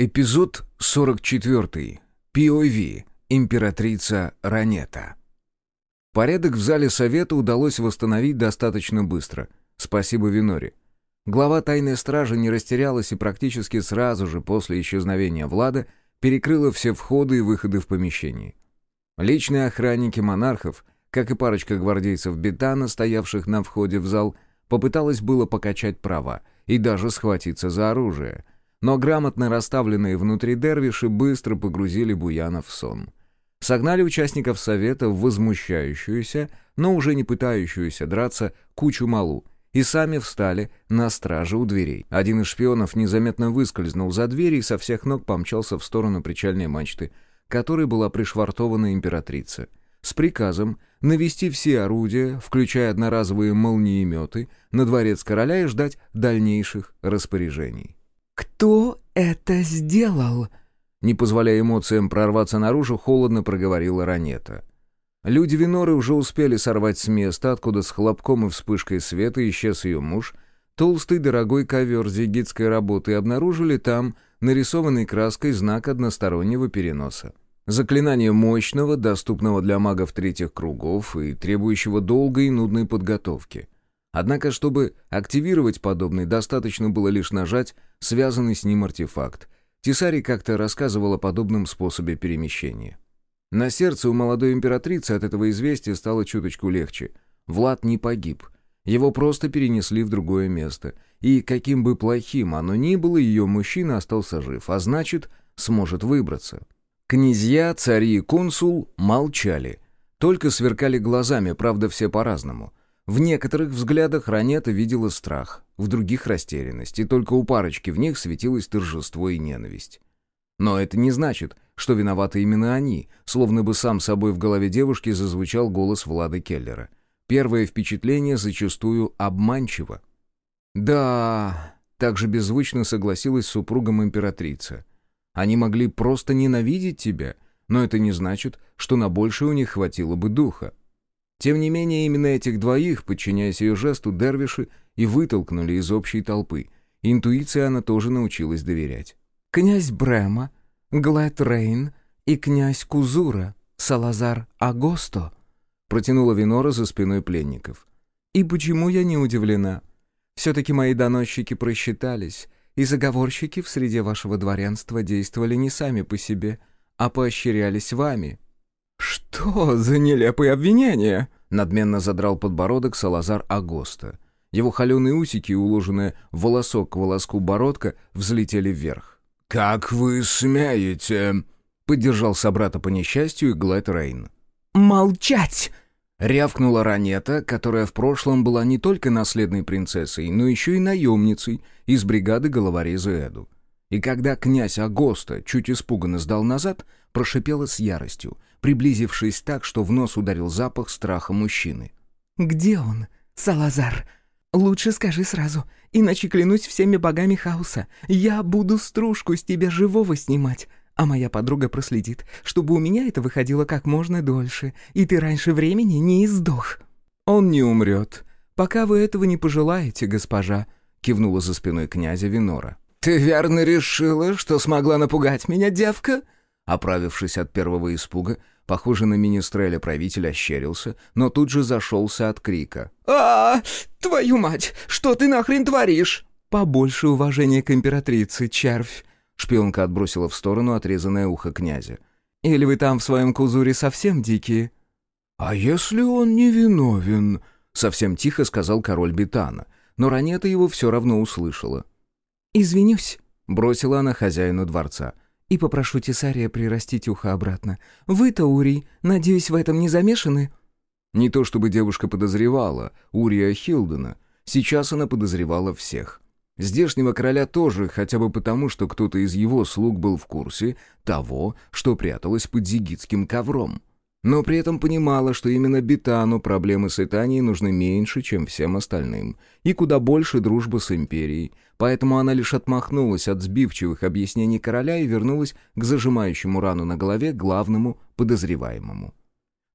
Эпизод 44. POV. Императрица Ранета. Порядок в зале совета удалось восстановить достаточно быстро. Спасибо Виноре. Глава тайной стражи не растерялась и практически сразу же после исчезновения Влада перекрыла все входы и выходы в помещении. Личные охранники монархов, как и парочка гвардейцев Бетана, стоявших на входе в зал, попыталась было покачать права и даже схватиться за оружие — но грамотно расставленные внутри дервиши быстро погрузили Буянов в сон. Согнали участников совета в возмущающуюся, но уже не пытающуюся драться, кучу малу, и сами встали на страже у дверей. Один из шпионов незаметно выскользнул за дверь и со всех ног помчался в сторону причальной мачты, которой была пришвартована императрица, с приказом навести все орудия, включая одноразовые молниеметы, на дворец короля и ждать дальнейших распоряжений. «Кто это сделал?» Не позволяя эмоциям прорваться наружу, холодно проговорила Ранета. Люди Виноры уже успели сорвать с места, откуда с хлопком и вспышкой света исчез ее муж, толстый дорогой ковер зигитской работы, и обнаружили там нарисованный краской знак одностороннего переноса. Заклинание мощного, доступного для магов третьих кругов и требующего долгой и нудной подготовки — Однако, чтобы активировать подобный, достаточно было лишь нажать связанный с ним артефакт. Тисари как-то рассказывал о подобном способе перемещения. На сердце у молодой императрицы от этого известия стало чуточку легче. Влад не погиб. Его просто перенесли в другое место. И каким бы плохим оно ни было, ее мужчина остался жив, а значит, сможет выбраться. Князья, цари и консул молчали. Только сверкали глазами, правда, все по-разному. В некоторых взглядах Ранета видела страх, в других — растерянность, и только у парочки в них светилось торжество и ненависть. Но это не значит, что виноваты именно они, словно бы сам собой в голове девушки зазвучал голос Влада Келлера. Первое впечатление зачастую обманчиво. «Да...» — также беззвучно согласилась с супругом императрица. «Они могли просто ненавидеть тебя, но это не значит, что на большее у них хватило бы духа. Тем не менее, именно этих двоих, подчиняясь ее жесту, дервиши и вытолкнули из общей толпы. Интуиции она тоже научилась доверять. «Князь Брема, Глэд Рейн и князь Кузура, Салазар Агосто», протянула Винора за спиной пленников. «И почему я не удивлена? Все-таки мои доносчики просчитались, и заговорщики в среде вашего дворянства действовали не сами по себе, а поощрялись вами». «Что за нелепые обвинения?» — надменно задрал подбородок Салазар Агоста. Его холеные усики, уложенные волосок к волоску бородка, взлетели вверх. «Как вы смеете?» — поддержал собрата по несчастью и Глэд Рейн. «Молчать!» — рявкнула Ранета, которая в прошлом была не только наследной принцессой, но еще и наемницей из бригады головореза Эду. И когда князь Агоста чуть испуганно сдал назад, прошипела с яростью, приблизившись так, что в нос ударил запах страха мужчины. «Где он, Салазар? Лучше скажи сразу, иначе клянусь всеми богами хаоса. Я буду стружку с тебя живого снимать, а моя подруга проследит, чтобы у меня это выходило как можно дольше, и ты раньше времени не издох». «Он не умрет, пока вы этого не пожелаете, госпожа», — кивнула за спиной князя Винора. «Ты верно решила, что смогла напугать меня, девка?» Оправившись от первого испуга, похоже на министреля правитель ощерился, но тут же зашелся от крика. а, Твою мать! Что ты нахрен творишь?» «Побольше уважения к императрице, червь!» Шпионка отбросила в сторону отрезанное ухо князя. «Или вы там в своем кузуре совсем дикие?» «А если он не виновен?» — совсем тихо сказал король Бетана, но Ранета его все равно услышала. «Извинюсь», — бросила она хозяину дворца — и попрошу Тесария прирастить ухо обратно. Вы-то, Урий, надеюсь, в этом не замешаны?» Не то чтобы девушка подозревала Урия Хилдена. Сейчас она подозревала всех. Здешнего короля тоже, хотя бы потому, что кто-то из его слуг был в курсе того, что пряталось под зигитским ковром но при этом понимала, что именно Бетану проблемы с Итанией нужны меньше, чем всем остальным, и куда больше дружбы с Империей, поэтому она лишь отмахнулась от сбивчивых объяснений короля и вернулась к зажимающему рану на голове главному подозреваемому.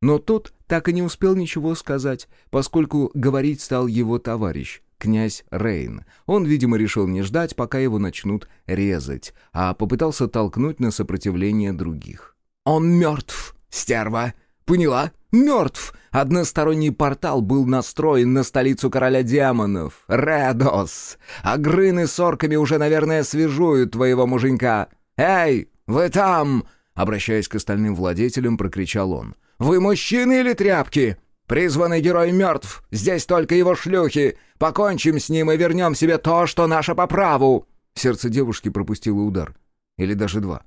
Но тот так и не успел ничего сказать, поскольку говорить стал его товарищ, князь Рейн. Он, видимо, решил не ждать, пока его начнут резать, а попытался толкнуть на сопротивление других. «Он мертв, стерва! Поняла? Мертв! Односторонний портал был настроен на столицу короля демонов, Редос. А грыны с орками уже, наверное, свежуют твоего муженька. Эй, вы там!» Обращаясь к остальным владетелям, прокричал он. «Вы мужчины или тряпки? Призванный герой мертв, здесь только его шлюхи. Покончим с ним и вернем себе то, что наше по праву!» Сердце девушки пропустило удар. Или даже два.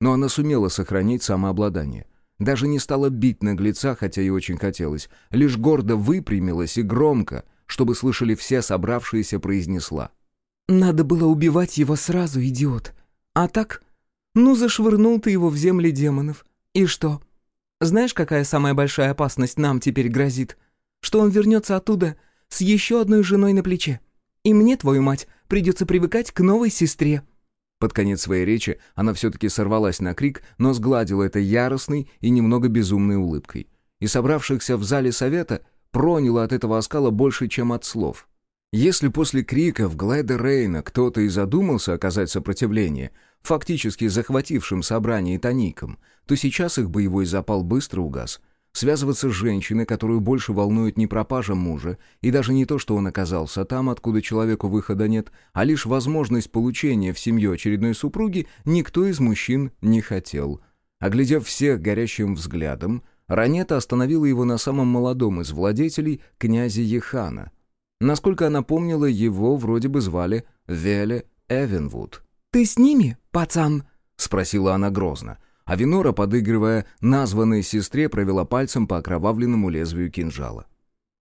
Но она сумела сохранить самообладание. Даже не стала бить наглеца, хотя и очень хотелось. Лишь гордо выпрямилась и громко, чтобы слышали все собравшиеся, произнесла. «Надо было убивать его сразу, идиот. А так? Ну, зашвырнул ты его в земли демонов. И что? Знаешь, какая самая большая опасность нам теперь грозит? Что он вернется оттуда с еще одной женой на плече. И мне, твою мать, придется привыкать к новой сестре». Под конец своей речи она все-таки сорвалась на крик, но сгладила это яростной и немного безумной улыбкой. И собравшихся в зале совета проняло от этого оскала больше, чем от слов. Если после криков Глэда Рейна кто-то и задумался оказать сопротивление, фактически захватившим собрание тоником, то сейчас их боевой запал быстро угас, Связываться с женщиной, которую больше волнует не пропажа мужа, и даже не то, что он оказался там, откуда человеку выхода нет, а лишь возможность получения в семью очередной супруги, никто из мужчин не хотел. Оглядев всех горящим взглядом, Ранета остановила его на самом молодом из владетелей, князя Ехана. Насколько она помнила, его вроде бы звали Веле Эвенвуд. «Ты с ними, пацан?» — спросила она грозно а Винора, подыгрывая названной сестре, провела пальцем по окровавленному лезвию кинжала.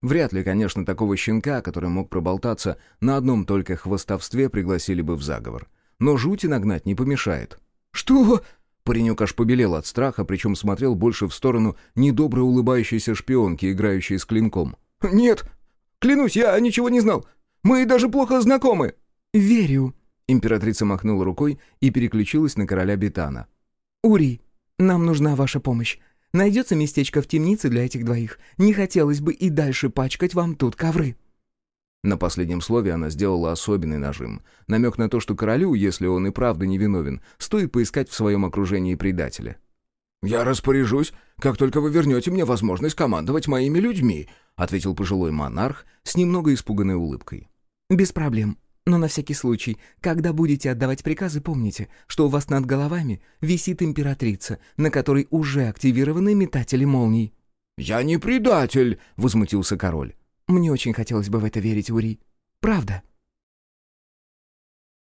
Вряд ли, конечно, такого щенка, который мог проболтаться на одном только хвостовстве, пригласили бы в заговор. Но жути нагнать не помешает. «Что?» Паренек аж побелел от страха, причем смотрел больше в сторону недобро улыбающейся шпионки, играющей с клинком. «Нет, клянусь, я ничего не знал. Мы даже плохо знакомы». «Верю». Императрица махнула рукой и переключилась на короля Бетана. «Ури, нам нужна ваша помощь. Найдется местечко в темнице для этих двоих. Не хотелось бы и дальше пачкать вам тут ковры». На последнем слове она сделала особенный нажим. Намек на то, что королю, если он и правда невиновен, стоит поискать в своем окружении предателя. «Я распоряжусь, как только вы вернете мне возможность командовать моими людьми», ответил пожилой монарх с немного испуганной улыбкой. «Без проблем. Но на всякий случай, когда будете отдавать приказы, помните, что у вас над головами висит императрица, на которой уже активированы метатели молний». «Я не предатель!» — возмутился король. «Мне очень хотелось бы в это верить, Ури. Правда».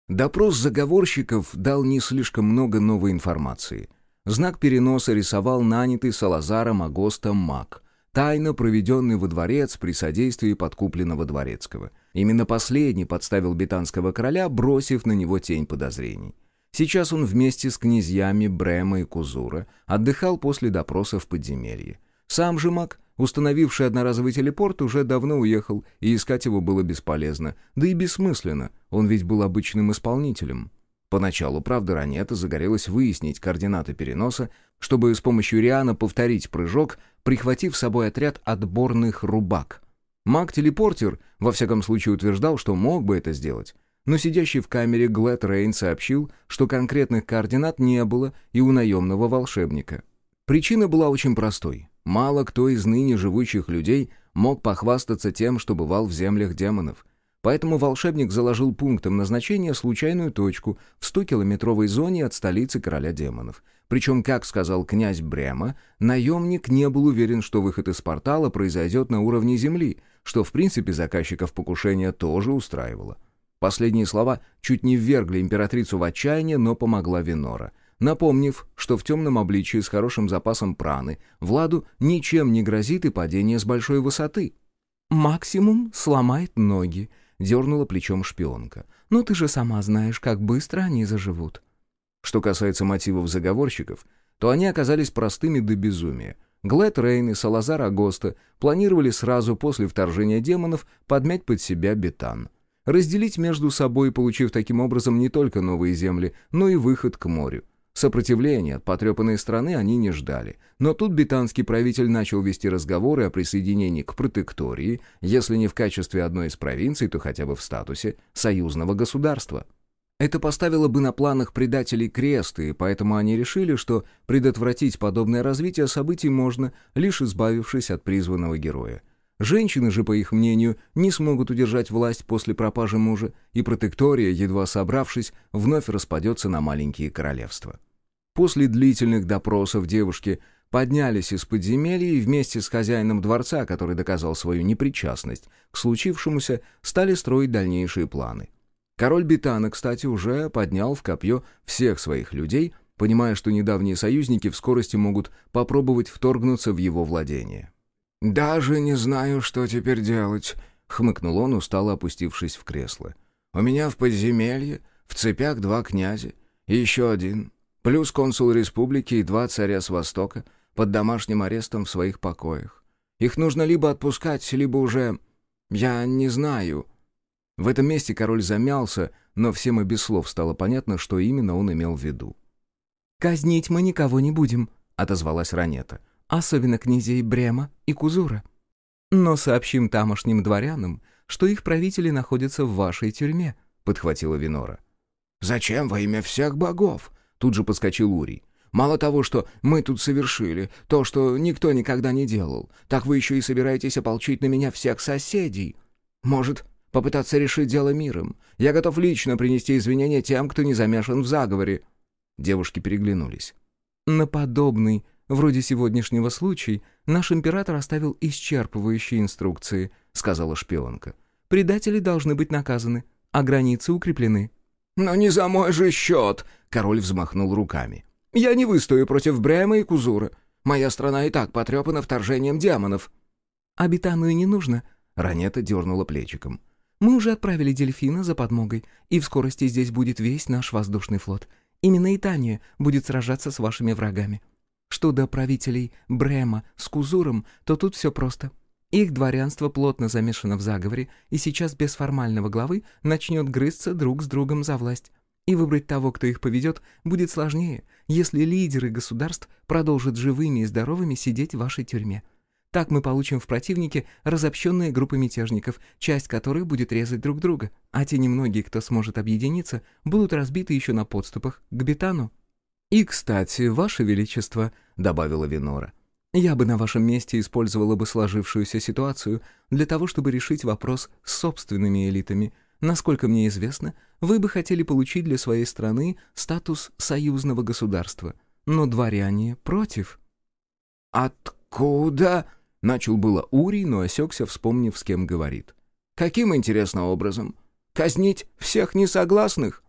Допрос заговорщиков дал не слишком много новой информации. Знак переноса рисовал нанятый Салазаром Агостом маг, тайно проведенный во дворец при содействии подкупленного дворецкого — Именно последний подставил бетанского короля, бросив на него тень подозрений. Сейчас он вместе с князьями Брема и Кузура отдыхал после допроса в подземелье. Сам же маг, установивший одноразовый телепорт, уже давно уехал, и искать его было бесполезно, да и бессмысленно, он ведь был обычным исполнителем. Поначалу, правда, Ранета загорелась выяснить координаты переноса, чтобы с помощью Риана повторить прыжок, прихватив с собой отряд отборных рубак — Маг-телепортер, во всяком случае, утверждал, что мог бы это сделать. Но сидящий в камере Глэд Рейн сообщил, что конкретных координат не было и у наемного волшебника. Причина была очень простой. Мало кто из ныне живущих людей мог похвастаться тем, что бывал в землях демонов. Поэтому волшебник заложил пунктом назначения случайную точку в 100-километровой зоне от столицы короля демонов. Причем, как сказал князь Брема, наемник не был уверен, что выход из портала произойдет на уровне земли, что в принципе заказчиков покушения тоже устраивало. Последние слова чуть не ввергли императрицу в отчаяние, но помогла Винора. Напомнив, что в темном обличии с хорошим запасом праны Владу ничем не грозит и падение с большой высоты. «Максимум сломает ноги», — дернула плечом шпионка. «Но ты же сама знаешь, как быстро они заживут». Что касается мотивов заговорщиков, то они оказались простыми до безумия — Глэд Рейн и Салазар Агоста планировали сразу после вторжения демонов подмять под себя Бетан. Разделить между собой, получив таким образом не только новые земли, но и выход к морю. Сопротивления от потрепанной страны они не ждали. Но тут британский правитель начал вести разговоры о присоединении к протектории, если не в качестве одной из провинций, то хотя бы в статусе союзного государства. Это поставило бы на планах предателей крест, и поэтому они решили, что предотвратить подобное развитие событий можно, лишь избавившись от призванного героя. Женщины же, по их мнению, не смогут удержать власть после пропажи мужа, и протектория, едва собравшись, вновь распадется на маленькие королевства. После длительных допросов девушки поднялись из подземелья и вместе с хозяином дворца, который доказал свою непричастность к случившемуся, стали строить дальнейшие планы. Король Бетана, кстати, уже поднял в копье всех своих людей, понимая, что недавние союзники в скорости могут попробовать вторгнуться в его владение. «Даже не знаю, что теперь делать», — хмыкнул он, устало опустившись в кресло. «У меня в подземелье, в цепях два князя и еще один, плюс консул республики и два царя с Востока под домашним арестом в своих покоях. Их нужно либо отпускать, либо уже... Я не знаю». В этом месте король замялся, но всем и без слов стало понятно, что именно он имел в виду. «Казнить мы никого не будем», — отозвалась Ранета особенно князей Брема и Кузура. Но сообщим тамошним дворянам, что их правители находятся в вашей тюрьме», — подхватила Винора. «Зачем во имя всех богов?» — тут же подскочил Урий. «Мало того, что мы тут совершили, то, что никто никогда не делал, так вы еще и собираетесь ополчить на меня всех соседей. Может, попытаться решить дело миром? Я готов лично принести извинения тем, кто не замешан в заговоре». Девушки переглянулись. «На подобный Вроде сегодняшнего случая наш император оставил исчерпывающие инструкции, сказала шпионка. Предатели должны быть наказаны, а границы укреплены. «Но не за мой же счет!» — король взмахнул руками. «Я не выстою против Брема и Кузура. Моя страна и так потрепана вторжением демонов». «Обитану не нужно», — Ранета дернула плечиком. «Мы уже отправили дельфина за подмогой, и в скорости здесь будет весь наш воздушный флот. Именно Итания будет сражаться с вашими врагами. Что до правителей Брема с Кузуром, то тут все просто. Их дворянство плотно замешано в заговоре и сейчас без формального главы начнет грызться друг с другом за власть. И выбрать того, кто их поведет, будет сложнее, если лидеры государств продолжат живыми и здоровыми сидеть в вашей тюрьме. Так мы получим в противнике разобщенные группы мятежников, часть которых будет резать друг друга, а те немногие, кто сможет объединиться, будут разбиты еще на подступах к Бетану. «И, кстати, Ваше Величество», — добавила Винора, — «я бы на вашем месте использовала бы сложившуюся ситуацию для того, чтобы решить вопрос с собственными элитами. Насколько мне известно, вы бы хотели получить для своей страны статус союзного государства, но дворяне против». «Откуда?» — начал было Урий, но осекся, вспомнив, с кем говорит. «Каким, интересным образом? Казнить всех несогласных?»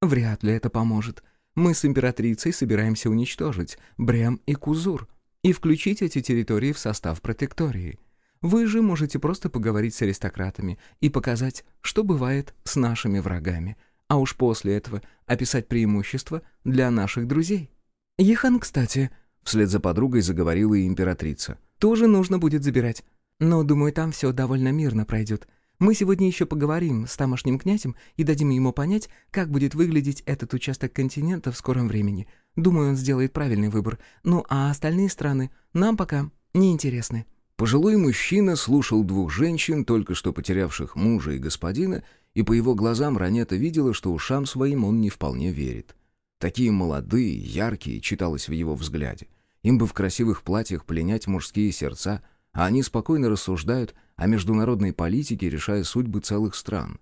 «Вряд ли это поможет. Мы с императрицей собираемся уничтожить Брем и Кузур и включить эти территории в состав протектории. Вы же можете просто поговорить с аристократами и показать, что бывает с нашими врагами, а уж после этого описать преимущества для наших друзей. Ехан, кстати, вслед за подругой заговорила и императрица. Тоже нужно будет забирать. Но, думаю, там все довольно мирно пройдет. Мы сегодня еще поговорим с тамошним князем и дадим ему понять, как будет выглядеть этот участок континента в скором времени. Думаю, он сделает правильный выбор. Ну, а остальные страны нам пока не интересны». Пожилой мужчина слушал двух женщин, только что потерявших мужа и господина, и по его глазам Ранета видела, что ушам своим он не вполне верит. Такие молодые, яркие, читалось в его взгляде. Им бы в красивых платьях пленять мужские сердца, а они спокойно рассуждают о международной политике, решая судьбы целых стран.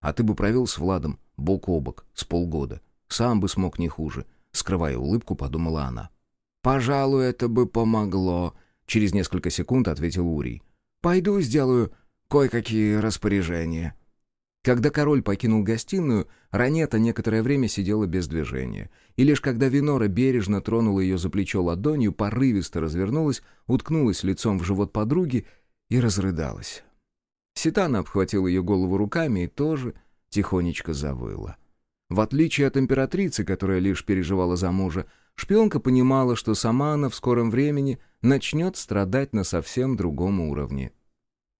А ты бы провел с Владом бок о бок с полгода. Сам бы смог не хуже. Скрывая улыбку, подумала она. «Пожалуй, это бы помогло», — через несколько секунд ответил Урий. «Пойду сделаю кое-какие распоряжения». Когда король покинул гостиную, Ранета некоторое время сидела без движения. И лишь когда Винора бережно тронула ее за плечо ладонью, порывисто развернулась, уткнулась лицом в живот подруги и разрыдалась. Ситана обхватила ее голову руками и тоже тихонечко завыла. В отличие от императрицы, которая лишь переживала за мужа, шпионка понимала, что сама она в скором времени начнет страдать на совсем другом уровне.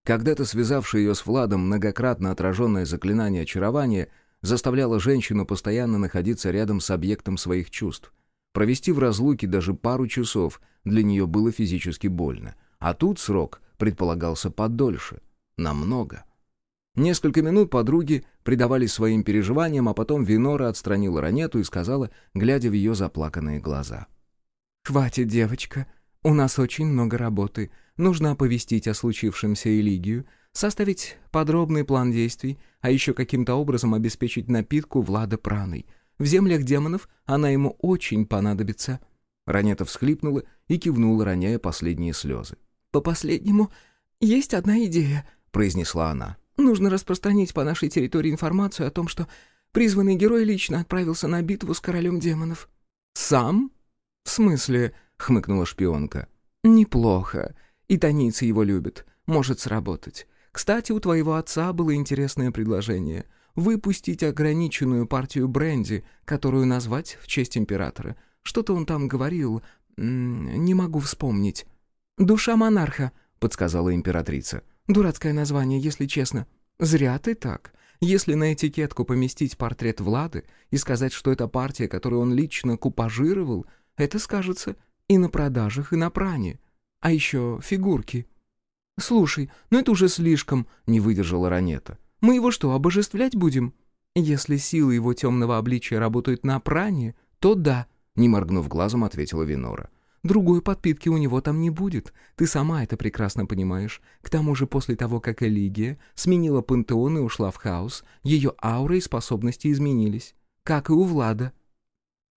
Когда-то связавшее ее с Владом многократно отраженное заклинание очарования заставляло женщину постоянно находиться рядом с объектом своих чувств — Провести в разлуке даже пару часов для нее было физически больно. А тут срок предполагался подольше. Намного. Несколько минут подруги предавались своим переживаниям, а потом Винора отстранила Ранету и сказала, глядя в ее заплаканные глаза. «Хватит, девочка. У нас очень много работы. Нужно оповестить о случившемся Элигию, составить подробный план действий, а еще каким-то образом обеспечить напитку Влада праной. В землях демонов она ему очень понадобится». Ранета всхлипнула и кивнула, роняя последние слезы. «По последнему есть одна идея», — произнесла она. «Нужно распространить по нашей территории информацию о том, что призванный герой лично отправился на битву с королем демонов». «Сам?» «В смысле?» — хмыкнула шпионка. «Неплохо. И таницы его любят. Может сработать. Кстати, у твоего отца было интересное предложение — выпустить ограниченную партию бренди, которую назвать в честь императора. Что-то он там говорил, не могу вспомнить. «Душа монарха», — подсказала императрица. «Дурацкое название, если честно». «Зря ты так. Если на этикетку поместить портрет Влады и сказать, что это партия, которую он лично купажировал, это скажется и на продажах, и на пране. А еще фигурки». «Слушай, ну это уже слишком», — не выдержала Ранета. «Мы его что, обожествлять будем?» «Если силы его темного обличия работают на пране, то да», — не моргнув глазом, ответила Винора. «Другой подпитки у него там не будет. Ты сама это прекрасно понимаешь. К тому же после того, как Элигия сменила пантеон и ушла в хаос, ее аура и способности изменились. Как и у Влада».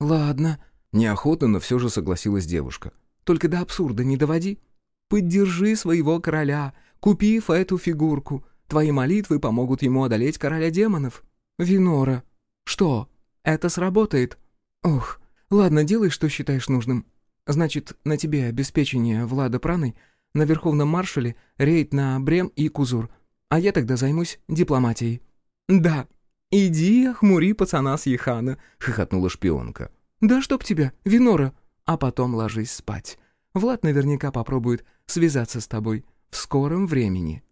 «Ладно», — неохотно, но все же согласилась девушка. «Только до абсурда не доводи. Поддержи своего короля, купив эту фигурку. Твои молитвы помогут ему одолеть короля демонов. Винора. Что? Это сработает? Ох, ладно, делай, что считаешь нужным. Значит, на тебе обеспечение Влада Праны, на Верховном Маршале рейд на Брем и Кузур, а я тогда займусь дипломатией». «Да, иди охмури пацана с Ехана», — хохотнула шпионка. «Да чтоб тебя, Винора, а потом ложись спать. Влад наверняка попробует связаться с тобой в скором времени».